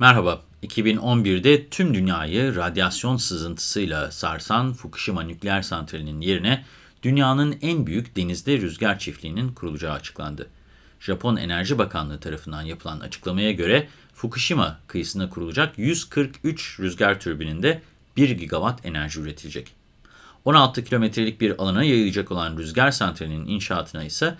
Merhaba, 2011'de tüm dünyayı radyasyon sızıntısıyla sarsan Fukushima nükleer santralinin yerine dünyanın en büyük denizde rüzgar çiftliğinin kurulacağı açıklandı. Japon Enerji Bakanlığı tarafından yapılan açıklamaya göre Fukushima kıyısına kurulacak 143 rüzgar türbininde 1 gigawatt enerji üretilecek. 16 kilometrelik bir alana yayılacak olan rüzgar santralinin inşaatına ise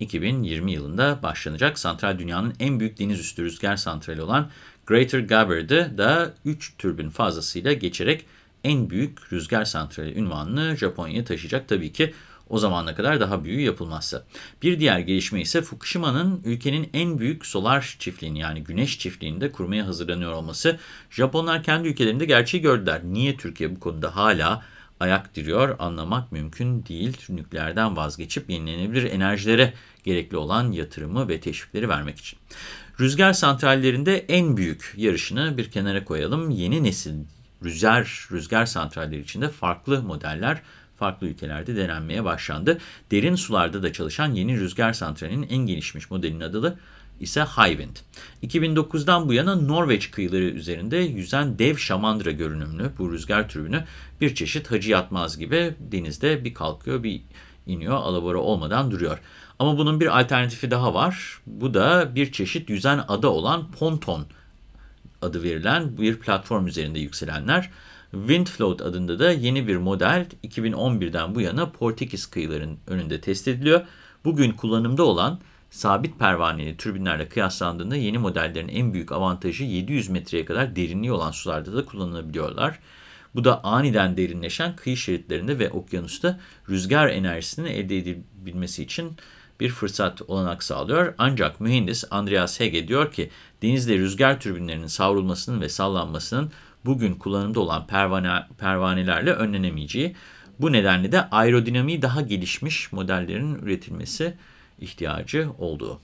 2020 yılında başlanacak. Santral dünyanın en büyük deniz üstü rüzgar santrali olan Greater Gabbard'ı da 3 türbin fazlasıyla geçerek en büyük rüzgar santrali ünvanını Japonya'ya taşıyacak. Tabii ki o zamana kadar daha büyüğü yapılmazsa. Bir diğer gelişme ise Fukushima'nın ülkenin en büyük solar çiftliğini yani güneş çiftliğini de kurmaya hazırlanıyor olması. Japonlar kendi ülkelerinde gerçeği gördüler. Niye Türkiye bu konuda hala ayak diriyor anlamak mümkün değil. Nükleerden vazgeçip yenilenebilir enerjilere gerekli olan yatırımı ve teşvikleri vermek için. Rüzgar santrallerinde en büyük yarışını bir kenara koyalım. Yeni nesil rüzgar, rüzgar santralleri içinde farklı modeller farklı ülkelerde denenmeye başlandı. Derin sularda da çalışan yeni rüzgar santralinin en gelişmiş modelinin adı ise Hywind. 2009'dan bu yana Norveç kıyıları üzerinde yüzen dev şamandıra görünümlü bu rüzgar türbünü bir çeşit hacı yatmaz gibi denizde bir kalkıyor bir iniyor alabora olmadan duruyor. Ama bunun bir alternatifi daha var. Bu da bir çeşit yüzen ada olan ponton adı verilen bir platform üzerinde yükselenler. Windfloat adında da yeni bir model 2011'den bu yana Portekiz kıyılarının önünde test ediliyor. Bugün kullanımda olan sabit pervaneli türbinlerle kıyaslandığında yeni modellerin en büyük avantajı 700 metreye kadar derinliği olan sularda da kullanılabiliyorlar. Bu da aniden derinleşen kıyı şeritlerinde ve okyanusta rüzgar enerjisini elde edebilmesi için bir fırsat olanak sağlıyor. Ancak mühendis Andreas Hege diyor ki denizde rüzgar türbinlerinin savrulmasının ve sallanmasının bugün kullanımda olan pervane, pervanelerle önlenemeyeceği, bu nedenle de aerodinamiği daha gelişmiş modellerin üretilmesi ihtiyacı olduğu.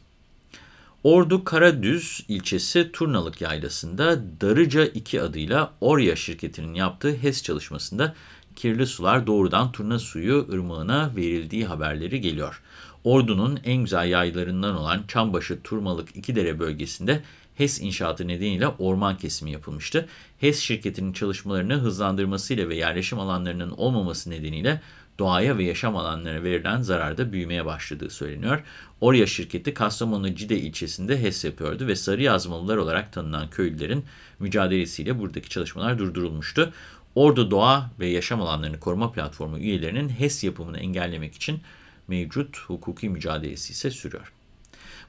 Ordu Karadüz ilçesi Turnalık Yaylası'nda Darıca 2 adıyla Orya şirketinin yaptığı HES çalışmasında kirli sular doğrudan turna suyu ırmağına verildiği haberleri geliyor. Ordu'nun en güzel yaylarından olan Çambaşı Turmalık İkidere bölgesinde HES inşaatı nedeniyle orman kesimi yapılmıştı. HES şirketinin çalışmalarını hızlandırmasıyla ve yerleşim alanlarının olmaması nedeniyle doğaya ve yaşam alanlarına verilen zararda büyümeye başladığı söyleniyor. Orya şirketi Kastamonu Cide ilçesinde HES yapıyordu ve sarı yazmalılar olarak tanınan köylülerin mücadelesiyle buradaki çalışmalar durdurulmuştu. Ordu Doğa ve Yaşam Alanlarını Koruma Platformu üyelerinin HES yapımını engellemek için mevcut hukuki mücadelesi ise sürüyor.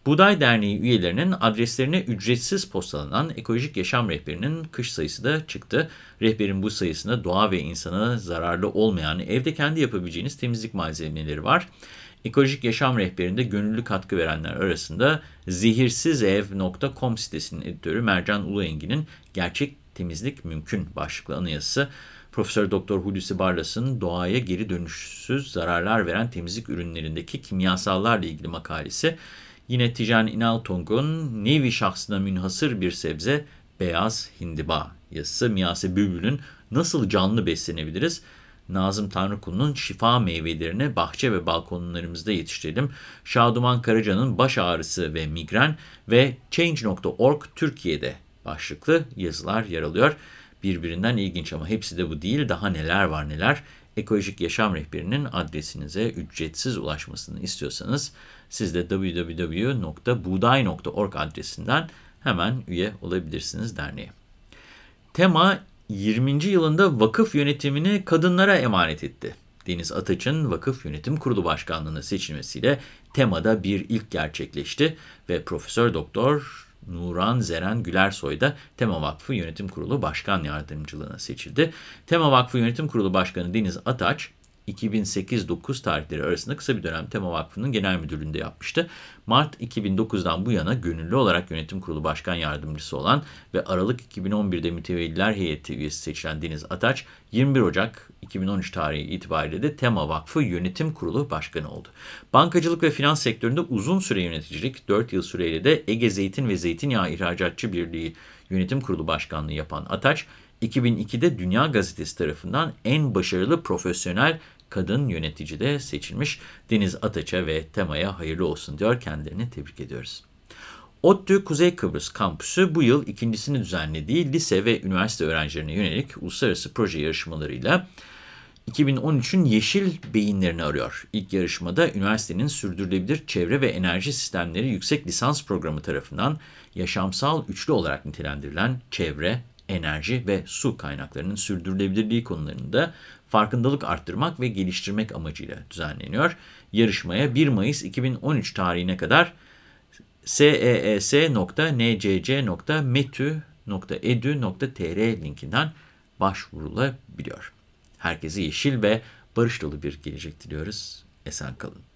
Buğday Derneği üyelerinin adreslerine ücretsiz postalanan ekolojik yaşam rehberinin kış sayısı da çıktı. Rehberin bu sayısında doğa ve insana zararlı olmayan evde kendi yapabileceğiniz temizlik malzemeleri var. Ekolojik Yaşam Rehberi'nde gönüllü katkı verenler arasında zehirsizev.com sitesinin editörü Mercan Uluengin'in Gerçek Temizlik Mümkün başlıklı anıyası Profesör Doktor Hulusi Barlas'ın doğaya geri dönüşsüz zararlar veren temizlik ürünlerindeki kimyasallarla ilgili makalesi Yine Tijan İnaltong'un nevi şahsına münhasır bir sebze beyaz hindiba yazısı Miyase Bülbül'ün Nasıl Canlı Beslenebiliriz? Nazım Tanrıkulu'nun şifa meyvelerini bahçe ve balkonlarımızda yetiştirelim. Şaduman Karaca'nın baş ağrısı ve migren ve Change.org Türkiye'de başlıklı yazılar yer alıyor. Birbirinden ilginç ama hepsi de bu değil. Daha neler var neler. Ekolojik Yaşam Rehberi'nin adresinize ücretsiz ulaşmasını istiyorsanız siz de www.buğday.org adresinden hemen üye olabilirsiniz derneğe. Tema 20. yılında vakıf yönetimini kadınlara emanet etti. Deniz Ataç'ın Vakıf Yönetim Kurulu Başkanlığı'na seçilmesiyle temada bir ilk gerçekleşti ve Profesör Doktor Nuran Zeren Gülersoy da Tema Vakfı Yönetim Kurulu Başkan Yardımcılığına seçildi. Tema Vakfı Yönetim Kurulu Başkanı Deniz Ataç, 2008-9 tarihleri arasında kısa bir dönem Tema Vakfı'nın genel müdürlüğünde yapmıştı. Mart 2009'dan bu yana gönüllü olarak yönetim kurulu başkan yardımcısı olan ve Aralık 2011'de mütevelliler heyeti üyesi seçilen Deniz Ataç, 21 Ocak 2013 tarihi itibariyle de Tema Vakfı Yönetim Kurulu Başkanı oldu. Bankacılık ve finans sektöründe uzun süre yöneticilik, 4 yıl süreyle de Ege Zeytin ve Zeytinyağı İhracatçı Birliği Yönetim Kurulu Başkanlığı yapan Ataç, 2002'de Dünya Gazetesi tarafından en başarılı profesyonel kadın yönetici de seçilmiş. Deniz Ataç'a ve Tema'ya hayırlı olsun diyor. Kendilerini tebrik ediyoruz. ODTÜ Kuzey Kıbrıs Kampüsü bu yıl ikincisini düzenlediği lise ve üniversite öğrencilerine yönelik uluslararası proje yarışmalarıyla 2013'ün yeşil beyinlerini arıyor. İlk yarışmada üniversitenin sürdürülebilir çevre ve enerji sistemleri yüksek lisans programı tarafından yaşamsal üçlü olarak nitelendirilen çevre, enerji ve su kaynaklarının sürdürülebilirliği konularında farkındalık arttırmak ve geliştirmek amacıyla düzenleniyor. Yarışmaya 1 Mayıs 2013 tarihine kadar sees.ncc.metü.edu.tr linkinden başvurulabiliyor. Herkese yeşil ve barış dolu bir gelecek diliyoruz. Esen kalın.